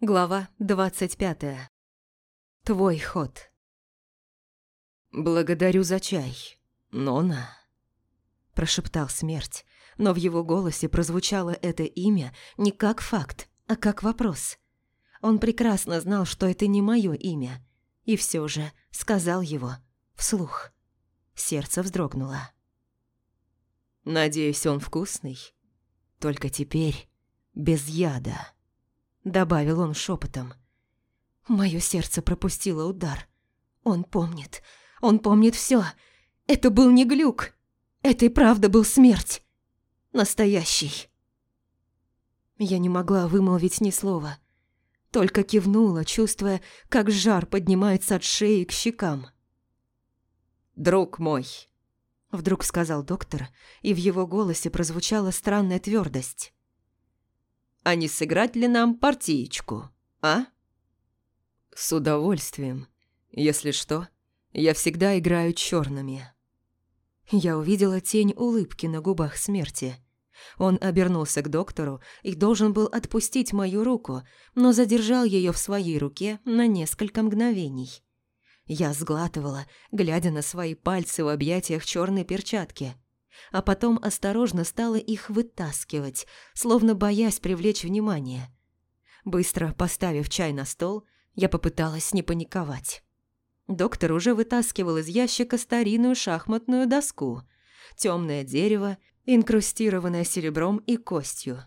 Глава двадцать пятая. Твой ход. «Благодарю за чай, Нона», – прошептал смерть, но в его голосе прозвучало это имя не как факт, а как вопрос. Он прекрасно знал, что это не мое имя, и все же сказал его вслух. Сердце вздрогнуло. «Надеюсь, он вкусный, только теперь без яда» добавил он шепотом. Мое сердце пропустило удар. Он помнит. Он помнит все. Это был не глюк. Это и правда был смерть. Настоящий. Я не могла вымолвить ни слова. Только кивнула, чувствуя, как жар поднимается от шеи к щекам. «Друг мой», — вдруг сказал доктор, и в его голосе прозвучала странная твердость а не сыграть ли нам партиечку, а?» «С удовольствием. Если что, я всегда играю черными». Я увидела тень улыбки на губах смерти. Он обернулся к доктору и должен был отпустить мою руку, но задержал ее в своей руке на несколько мгновений. Я сглатывала, глядя на свои пальцы в объятиях черной перчатки – а потом осторожно стала их вытаскивать, словно боясь привлечь внимание. Быстро поставив чай на стол, я попыталась не паниковать. Доктор уже вытаскивал из ящика старинную шахматную доску, темное дерево, инкрустированное серебром и костью.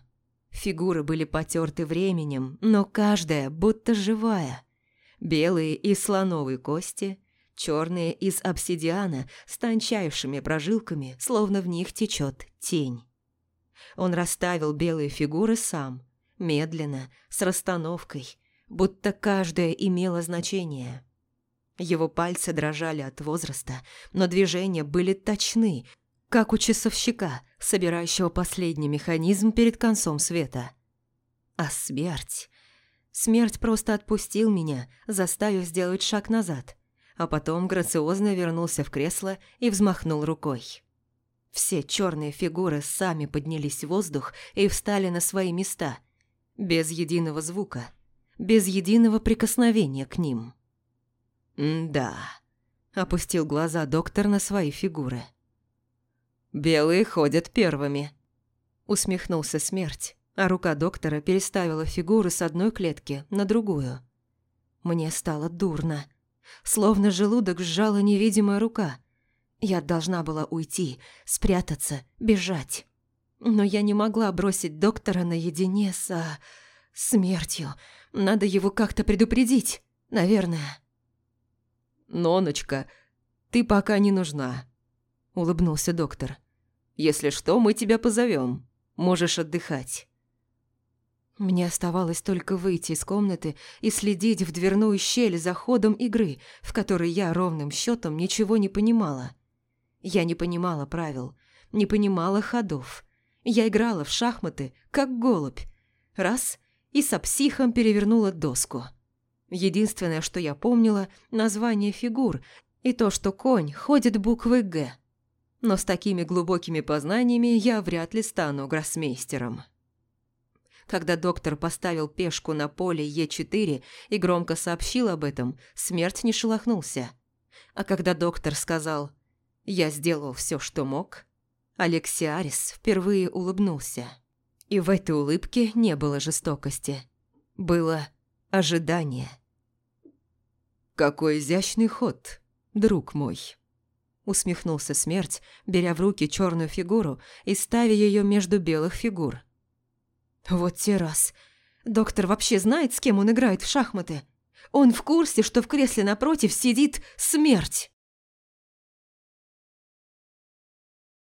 Фигуры были потерты временем, но каждая будто живая. Белые и слоновые кости, черные из обсидиана с тончайшими прожилками, словно в них течет тень. Он расставил белые фигуры сам, медленно, с расстановкой, будто каждая имела значение. Его пальцы дрожали от возраста, но движения были точны, как у часовщика, собирающего последний механизм перед концом света. А смерть... Смерть просто отпустил меня, заставив сделать шаг назад – а потом грациозно вернулся в кресло и взмахнул рукой. Все черные фигуры сами поднялись в воздух и встали на свои места, без единого звука, без единого прикосновения к ним. «Да», – опустил глаза доктор на свои фигуры. «Белые ходят первыми», – усмехнулся смерть, а рука доктора переставила фигуры с одной клетки на другую. Мне стало дурно. Словно желудок сжала невидимая рука. Я должна была уйти, спрятаться, бежать. Но я не могла бросить доктора наедине с... А, смертью. Надо его как-то предупредить, наверное. «Ноночка, ты пока не нужна», — улыбнулся доктор. «Если что, мы тебя позовем. Можешь отдыхать». Мне оставалось только выйти из комнаты и следить в дверную щель за ходом игры, в которой я ровным счетом ничего не понимала. Я не понимала правил, не понимала ходов. Я играла в шахматы, как голубь. Раз – и со психом перевернула доску. Единственное, что я помнила – название фигур и то, что конь ходит буквы «Г». Но с такими глубокими познаниями я вряд ли стану гроссмейстером. Когда доктор поставил пешку на поле Е4 и громко сообщил об этом, смерть не шелохнулся. А когда доктор сказал «Я сделал все, что мог», Алексиарис впервые улыбнулся. И в этой улыбке не было жестокости. Было ожидание. «Какой изящный ход, друг мой!» Усмехнулся смерть, беря в руки черную фигуру и ставя ее между белых фигур – вот те раз. Доктор вообще знает, с кем он играет в шахматы? Он в курсе, что в кресле напротив сидит смерть.